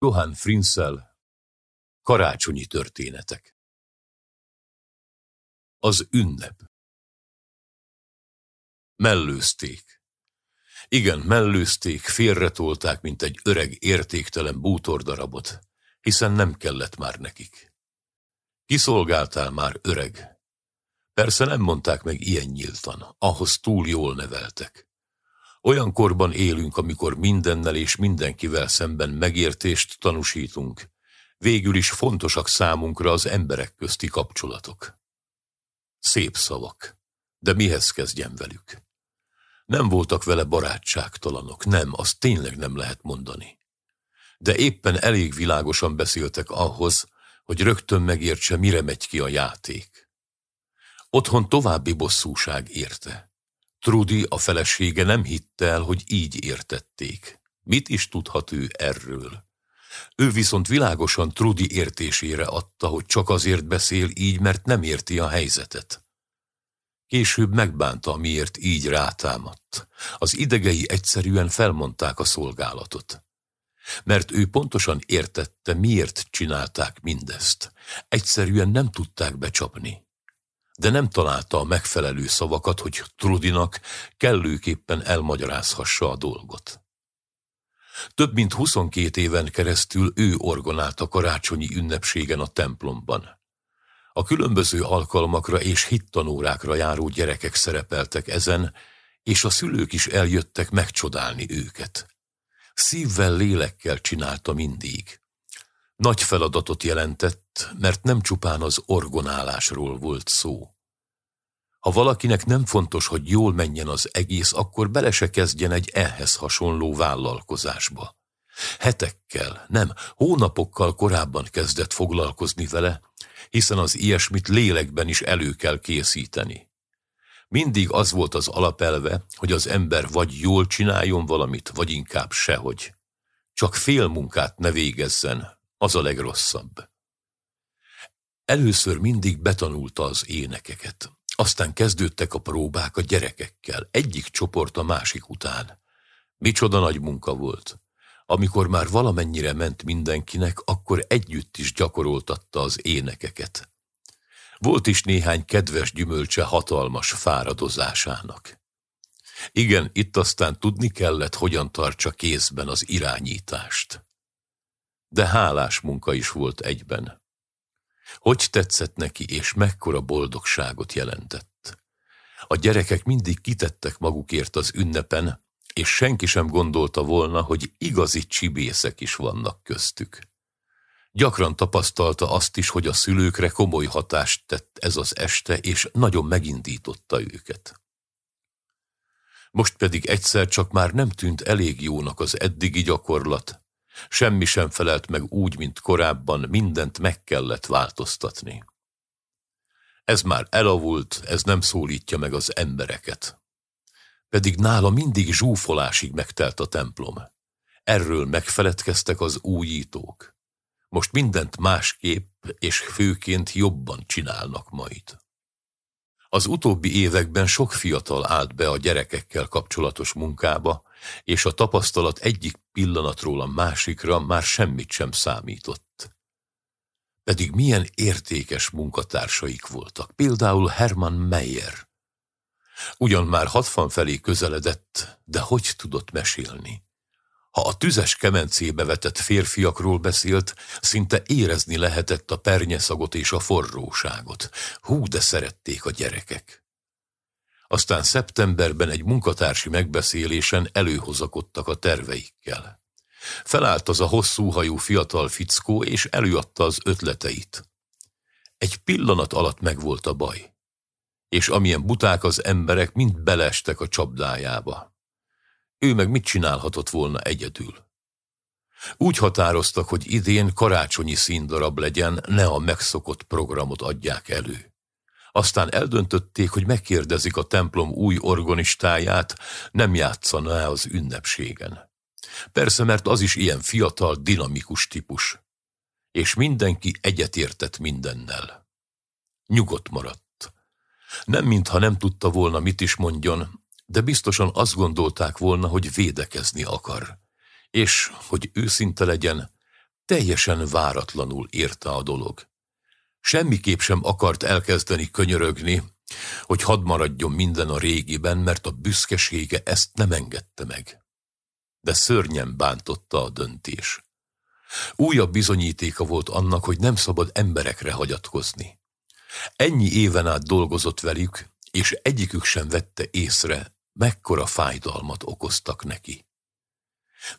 Johann Frinzel Karácsonyi történetek Az ünnep Mellőzték. Igen, mellőzték, félretolták, mint egy öreg, értéktelen bútordarabot, hiszen nem kellett már nekik. Kiszolgáltál már, öreg? Persze nem mondták meg ilyen nyíltan, ahhoz túl jól neveltek. Olyan korban élünk, amikor mindennel és mindenkivel szemben megértést tanúsítunk. Végül is fontosak számunkra az emberek közti kapcsolatok. Szép szavak, de mihez kezdjem velük? Nem voltak vele barátságtalanok, nem, azt tényleg nem lehet mondani. De éppen elég világosan beszéltek ahhoz, hogy rögtön megértse, mire megy ki a játék. Otthon további bosszúság érte. Trudi, a felesége nem hitte el, hogy így értették. Mit is tudhat ő erről? Ő viszont világosan Trudi értésére adta, hogy csak azért beszél így, mert nem érti a helyzetet. Később megbánta, miért így rátámadt. Az idegei egyszerűen felmondták a szolgálatot. Mert ő pontosan értette, miért csinálták mindezt. Egyszerűen nem tudták becsapni de nem találta a megfelelő szavakat, hogy Trudinak kellőképpen elmagyarázhassa a dolgot. Több mint 22 éven keresztül ő orgonált a karácsonyi ünnepségen a templomban. A különböző alkalmakra és hittanórákra járó gyerekek szerepeltek ezen, és a szülők is eljöttek megcsodálni őket. Szívvel, lélekkel csinálta mindig. Nagy feladatot jelentett, mert nem csupán az orgonálásról volt szó. Ha valakinek nem fontos, hogy jól menjen az egész, akkor bele se kezdjen egy ehhez hasonló vállalkozásba. Hetekkel, nem, hónapokkal korábban kezdett foglalkozni vele, hiszen az ilyesmit lélekben is elő kell készíteni. Mindig az volt az alapelve, hogy az ember vagy jól csináljon valamit, vagy inkább sehogy. Csak fél munkát ne végezzen, az a legrosszabb. Először mindig betanulta az énekeket. Aztán kezdődtek a próbák a gyerekekkel, egyik csoport a másik után. Micsoda nagy munka volt. Amikor már valamennyire ment mindenkinek, akkor együtt is gyakoroltatta az énekeket. Volt is néhány kedves gyümölcse hatalmas fáradozásának. Igen, itt aztán tudni kellett, hogyan tartsa kézben az irányítást de hálás munka is volt egyben. Hogy tetszett neki, és mekkora boldogságot jelentett. A gyerekek mindig kitettek magukért az ünnepen, és senki sem gondolta volna, hogy igazi csibészek is vannak köztük. Gyakran tapasztalta azt is, hogy a szülőkre komoly hatást tett ez az este, és nagyon megindította őket. Most pedig egyszer csak már nem tűnt elég jónak az eddigi gyakorlat, Semmi sem felelt meg úgy, mint korábban, mindent meg kellett változtatni. Ez már elavult, ez nem szólítja meg az embereket. Pedig nála mindig zsúfolásig megtelt a templom. Erről megfeledkeztek az újítók. Most mindent másképp és főként jobban csinálnak majd. Az utóbbi években sok fiatal állt be a gyerekekkel kapcsolatos munkába, és a tapasztalat egyik pillanatról a másikra már semmit sem számított. Pedig milyen értékes munkatársaik voltak, például Hermann Meyer. Ugyan már hatvan felé közeledett, de hogy tudott mesélni? Ha a tüzes kemencébe vetett férfiakról beszélt, szinte érezni lehetett a pernyeszagot és a forróságot. Hú, de szerették a gyerekek. Aztán szeptemberben egy munkatársi megbeszélésen előhozakodtak a terveikkel. Felállt az a hosszú hajú fiatal fickó, és előadta az ötleteit. Egy pillanat alatt megvolt a baj. És amilyen buták az emberek, mind belestek a csapdájába. Ő meg mit csinálhatott volna egyedül? Úgy határoztak, hogy idén karácsonyi színdarab legyen, ne a megszokott programot adják elő. Aztán eldöntötték, hogy megkérdezik a templom új organistáját, nem játszana -e az ünnepségen. Persze, mert az is ilyen fiatal, dinamikus típus. És mindenki egyetértett mindennel. Nyugodt maradt. Nem mintha nem tudta volna, mit is mondjon, de biztosan azt gondolták volna, hogy védekezni akar. És, hogy őszinte legyen, Teljesen váratlanul érte a dolog. Semmiképp sem akart elkezdeni könyörögni, hogy hadd maradjon minden a régiben, mert a büszkesége ezt nem engedte meg. De szörnyen bántotta a döntés. Újabb bizonyítéka volt annak, hogy nem szabad emberekre hagyatkozni. Ennyi éven át dolgozott velük, és egyikük sem vette észre, mekkora fájdalmat okoztak neki.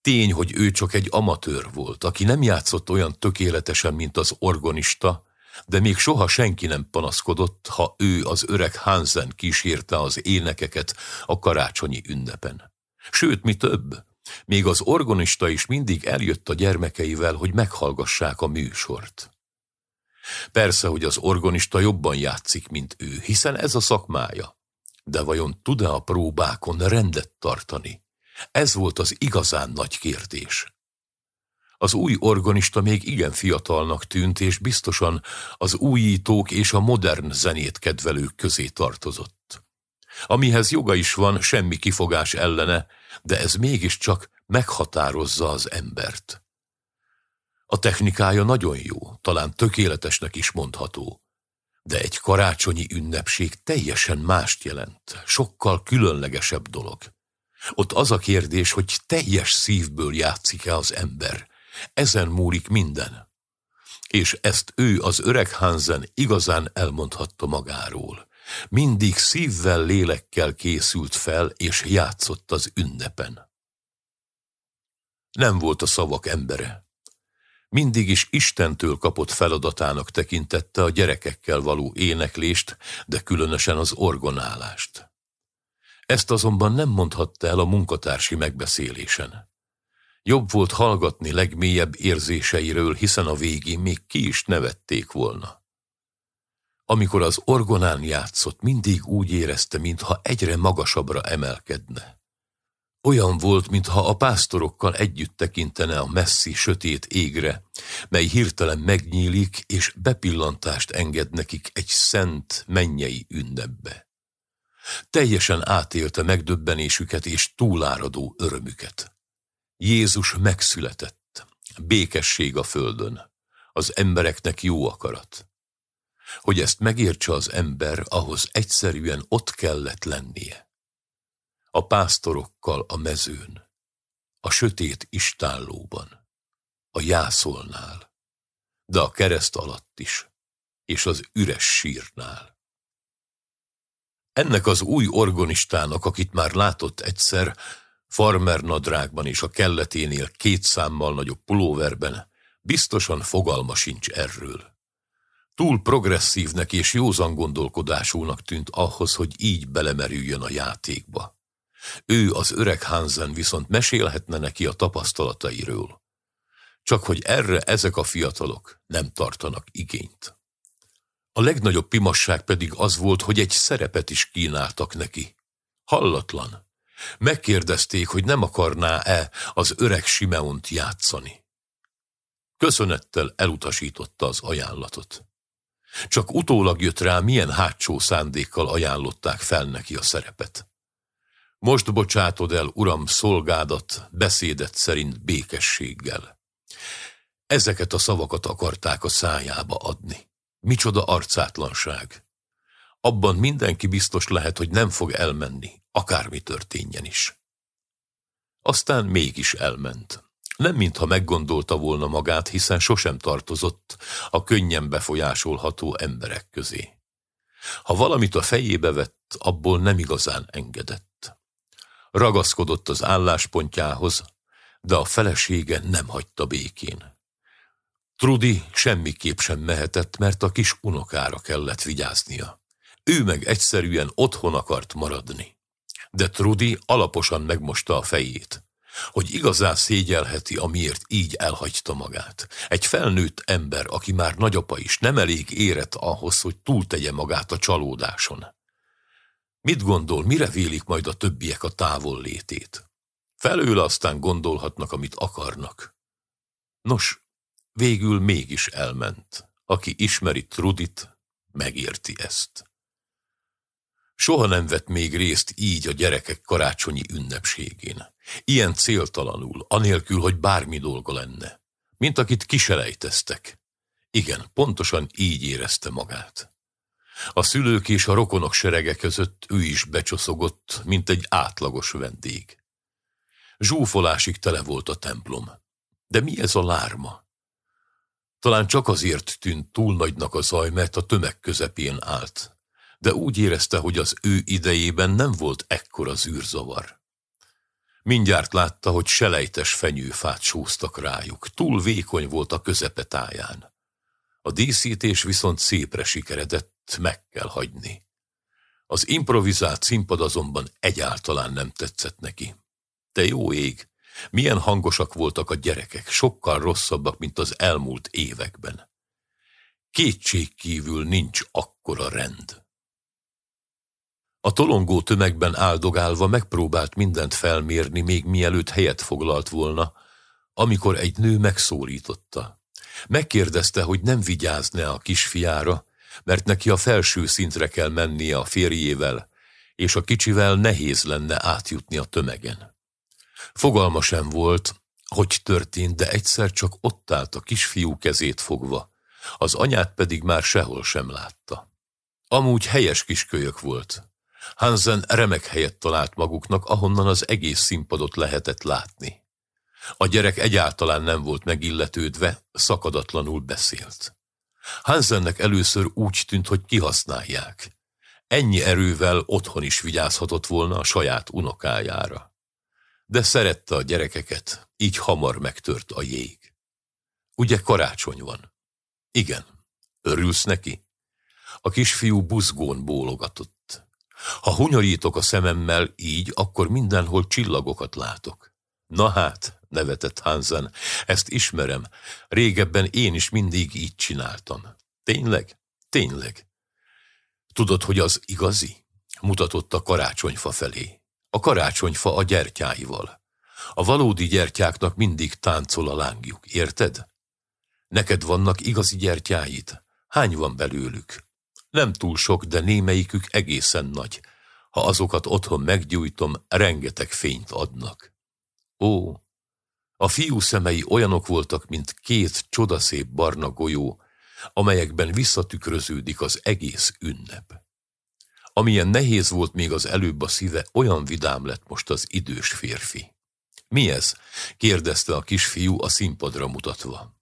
Tény, hogy ő csak egy amatőr volt, aki nem játszott olyan tökéletesen, mint az organista, de még soha senki nem panaszkodott, ha ő az öreg Hansen kísérte az énekeket a karácsonyi ünnepen. Sőt, mi több, még az organista is mindig eljött a gyermekeivel, hogy meghallgassák a műsort. Persze, hogy az organista jobban játszik, mint ő, hiszen ez a szakmája. De vajon tud-e a próbákon rendet tartani? Ez volt az igazán nagy kérdés. Az új organista még igen fiatalnak tűnt, és biztosan az újítók és a modern zenét kedvelők közé tartozott. Amihez joga is van, semmi kifogás ellene, de ez mégiscsak meghatározza az embert. A technikája nagyon jó, talán tökéletesnek is mondható, de egy karácsonyi ünnepség teljesen mást jelent, sokkal különlegesebb dolog. Ott az a kérdés, hogy teljes szívből játszik-e az ember. Ezen múlik minden. És ezt ő, az öreg Hansen igazán elmondhatta magáról. Mindig szívvel, lélekkel készült fel, és játszott az ünnepen. Nem volt a szavak embere. Mindig is Istentől kapott feladatának tekintette a gyerekekkel való éneklést, de különösen az orgonálást. Ezt azonban nem mondhatta el a munkatársi megbeszélésen. Jobb volt hallgatni legmélyebb érzéseiről, hiszen a végén még ki is nevették volna. Amikor az orgonán játszott, mindig úgy érezte, mintha egyre magasabbra emelkedne. Olyan volt, mintha a pásztorokkal együtt tekintene a messzi, sötét égre, mely hirtelen megnyílik, és bepillantást enged nekik egy szent, mennyei ünnepbe. Teljesen átélte megdöbbenésüket és túláradó örömüket. Jézus megszületett, békesség a földön, az embereknek jó akarat. Hogy ezt megértse az ember, ahhoz egyszerűen ott kellett lennie a pásztorokkal a mezőn, a sötét istállóban, a jászolnál, de a kereszt alatt is, és az üres sírnál. Ennek az új organistának, akit már látott egyszer, farmer nadrágban és a kelleténél két számmal nagyobb pulóverben, biztosan fogalma sincs erről. Túl progresszívnek és józan gondolkodásúnak tűnt ahhoz, hogy így belemerüljön a játékba. Ő, az öreg Hansen viszont mesélhetne neki a tapasztalatairól. Csak hogy erre ezek a fiatalok nem tartanak igényt. A legnagyobb pimasság pedig az volt, hogy egy szerepet is kínáltak neki. Hallatlan. Megkérdezték, hogy nem akarná-e az öreg Simeont játszani. Köszönettel elutasította az ajánlatot. Csak utólag jött rá, milyen hátsó szándékkal ajánlották fel neki a szerepet. Most bocsátod el, uram, szolgádat, beszédet szerint békességgel. Ezeket a szavakat akarták a szájába adni. Micsoda arcátlanság. Abban mindenki biztos lehet, hogy nem fog elmenni, akármi történjen is. Aztán mégis elment. Nem mintha meggondolta volna magát, hiszen sosem tartozott a könnyen befolyásolható emberek közé. Ha valamit a fejébe vett, abból nem igazán engedett. Ragaszkodott az álláspontjához, de a felesége nem hagyta békén. Trudi semmiképp sem mehetett, mert a kis unokára kellett vigyáznia. Ő meg egyszerűen otthon akart maradni. De Trudi alaposan megmosta a fejét, hogy igazán szégyelheti, amiért így elhagyta magát. Egy felnőtt ember, aki már nagyapa is, nem elég érett ahhoz, hogy túltegye magát a csalódáson. Mit gondol, mire vélik majd a többiek a távol létét? Felől aztán gondolhatnak, amit akarnak. Nos, végül mégis elment. Aki ismeri Trudit, megérti ezt. Soha nem vett még részt így a gyerekek karácsonyi ünnepségén. Ilyen céltalanul, anélkül, hogy bármi dolga lenne. mint akit kiselejteztek. Igen, pontosan így érezte magát. A szülők és a rokonok serege között ő is becsoszogott, mint egy átlagos vendég. Zsúfolásig tele volt a templom. De mi ez a lárma? Talán csak azért tűnt túl nagynak a zaj, mert a tömeg közepén állt, de úgy érezte, hogy az ő idejében nem volt ekkora zűrzavar. Mindjárt látta, hogy selejtes fenyőfát sóztak rájuk, túl vékony volt a közepetáján. A díszítés viszont szépre sikeredett, meg kell hagyni. Az improvizált színpad azonban egyáltalán nem tetszett neki. Te jó ég, milyen hangosak voltak a gyerekek, sokkal rosszabbak, mint az elmúlt években. Kétség kívül nincs akkora rend. A tolongó tömegben áldogálva megpróbált mindent felmérni, még mielőtt helyet foglalt volna, amikor egy nő megszólította. Megkérdezte, hogy nem vigyázne a kisfiára, mert neki a felső szintre kell mennie a férjével, és a kicsivel nehéz lenne átjutni a tömegen. Fogalma sem volt, hogy történt, de egyszer csak ott állt a kisfiú kezét fogva, az anyát pedig már sehol sem látta. Amúgy helyes kiskölyök volt. Hansen remek helyet talált maguknak, ahonnan az egész színpadot lehetett látni. A gyerek egyáltalán nem volt megilletődve, szakadatlanul beszélt. Hansennek először úgy tűnt, hogy kihasználják. Ennyi erővel otthon is vigyázhatott volna a saját unokájára de szerette a gyerekeket, így hamar megtört a jég. Ugye karácsony van? Igen. Örülsz neki? A kisfiú buzgón bólogatott. Ha hunyorítok a szememmel így, akkor mindenhol csillagokat látok. Na hát, nevetett Hansen, ezt ismerem. Régebben én is mindig így csináltam. Tényleg? Tényleg. Tudod, hogy az igazi? Mutatott a karácsonyfa felé. A karácsonyfa a gyertyáival. A valódi gyertyáknak mindig táncol a lángjuk, érted? Neked vannak igazi gyertyáid? Hány van belőlük? Nem túl sok, de némelyikük egészen nagy. Ha azokat otthon meggyújtom, rengeteg fényt adnak. Ó, a fiú szemei olyanok voltak, mint két csodaszép barna golyó, amelyekben visszatükröződik az egész ünnep. Amilyen nehéz volt még az előbb a szíve, olyan vidám lett most az idős férfi. Mi ez? kérdezte a kisfiú a színpadra mutatva.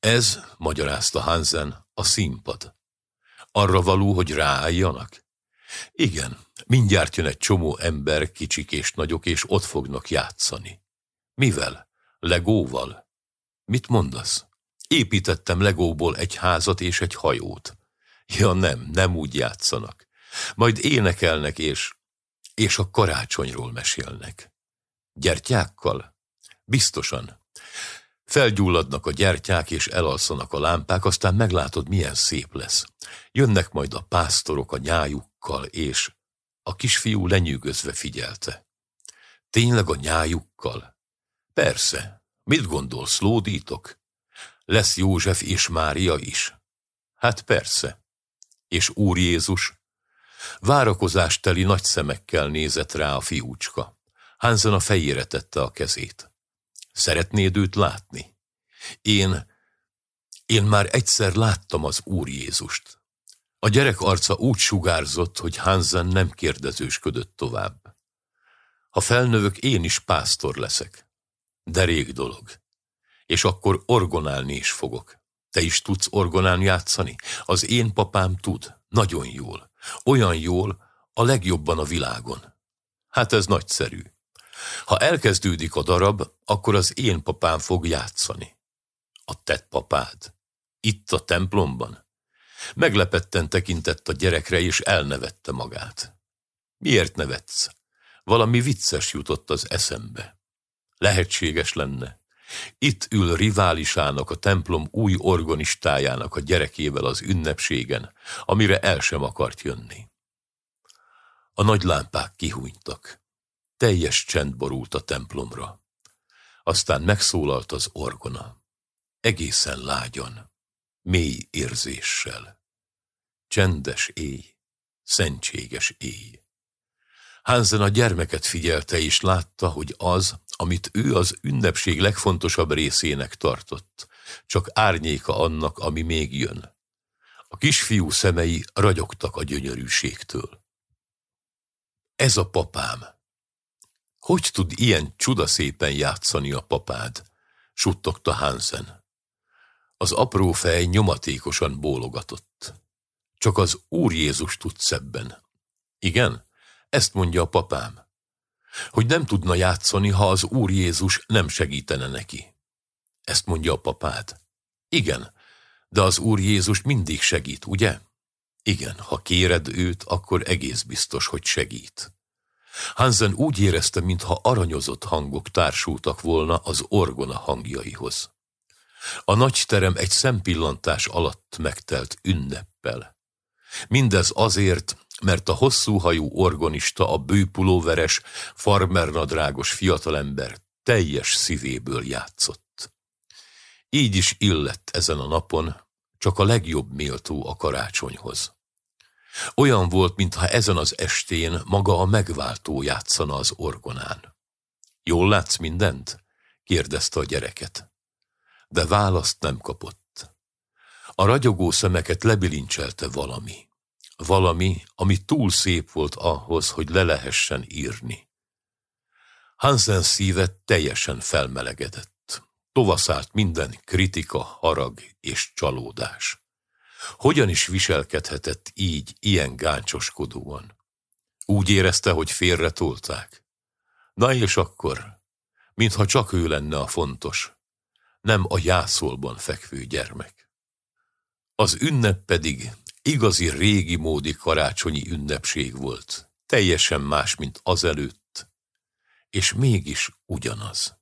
Ez, magyarázta Hansen, a színpad. Arra való, hogy ráálljanak? Igen, mindjárt jön egy csomó ember, kicsik és nagyok, és ott fognak játszani. Mivel? Legóval? Mit mondasz? Építettem legóból egy házat és egy hajót. Ja nem, nem úgy játszanak. Majd énekelnek és, és a karácsonyról mesélnek. Gyertyákkal? Biztosan. Felgyulladnak a gyertyák, és elalszanak a lámpák, aztán meglátod, milyen szép lesz. Jönnek majd a pásztorok a nyájukkal, és a kisfiú lenyűgözve figyelte. Tényleg a nyájukkal? Persze. Mit gondolsz, lódítok? Lesz József és Mária is. Hát persze. És Úr Jézus? Várakozásteli nagy szemekkel nézett rá a fiúcska. Hansen a fejére tette a kezét. Szeretnéd őt látni? Én, én már egyszer láttam az Úr Jézust. A gyerek arca úgy sugárzott, hogy Hansen nem kérdezősködött tovább. Ha felnövök, én is pásztor leszek. De rég dolog. És akkor orgonálni is fogok. Te is tudsz orgonán játszani? Az én papám tud, nagyon jól. Olyan jól, a legjobban a világon. Hát ez nagyszerű. Ha elkezdődik a darab, akkor az én papám fog játszani. A tett papád? Itt a templomban? Meglepetten tekintett a gyerekre, és elnevette magát. Miért nevetsz? Valami vicces jutott az eszembe. Lehetséges lenne. Itt ül riválisának a templom új organistájának a gyerekével az ünnepségen, amire el sem akart jönni. A nagy lámpák kihúnytak. Teljes csend borult a templomra. Aztán megszólalt az orgona. Egészen lágyan, mély érzéssel. Csendes éj, szentséges éj. Hansen a gyermeket figyelte és látta, hogy az, amit ő az ünnepség legfontosabb részének tartott, csak árnyéka annak, ami még jön. A kisfiú szemei ragyogtak a gyönyörűségtől. Ez a papám. Hogy tud ilyen csudaszépen játszani a papád? suttogta Hansen. Az apró fej nyomatékosan bólogatott. Csak az Úr Jézus tud szebben. Igen, ezt mondja a papám. Hogy nem tudna játszani, ha az Úr Jézus nem segítene neki. Ezt mondja a papád. Igen, de az Úr Jézus mindig segít, ugye? Igen, ha kéred őt, akkor egész biztos, hogy segít. Hansen úgy érezte, mintha aranyozott hangok társultak volna az orgona hangjaihoz. A nagy terem egy szempillantás alatt megtelt ünneppel. Mindez azért, mert a hosszú hajú orgonista, a bőpulóveres, farmernadrágos fiatalember teljes szívéből játszott. Így is illett ezen a napon, csak a legjobb méltó a karácsonyhoz. Olyan volt, mintha ezen az estén maga a megváltó játszana az orgonán. Jól látsz mindent? kérdezte a gyereket. De választ nem kapott. A ragyogó szemeket lebilincselte valami. Valami, ami túl szép volt ahhoz, hogy le lehessen írni. Hansen szíve teljesen felmelegedett. Tovaszált minden kritika, harag és csalódás. Hogyan is viselkedhetett így, ilyen gáncsoskodóan? Úgy érezte, hogy félre tolták. Na és akkor, mintha csak ő lenne a fontos, nem a jászolban fekvő gyermek. Az ünnep pedig igazi régi módi karácsonyi ünnepség volt, teljesen más, mint azelőtt, és mégis ugyanaz.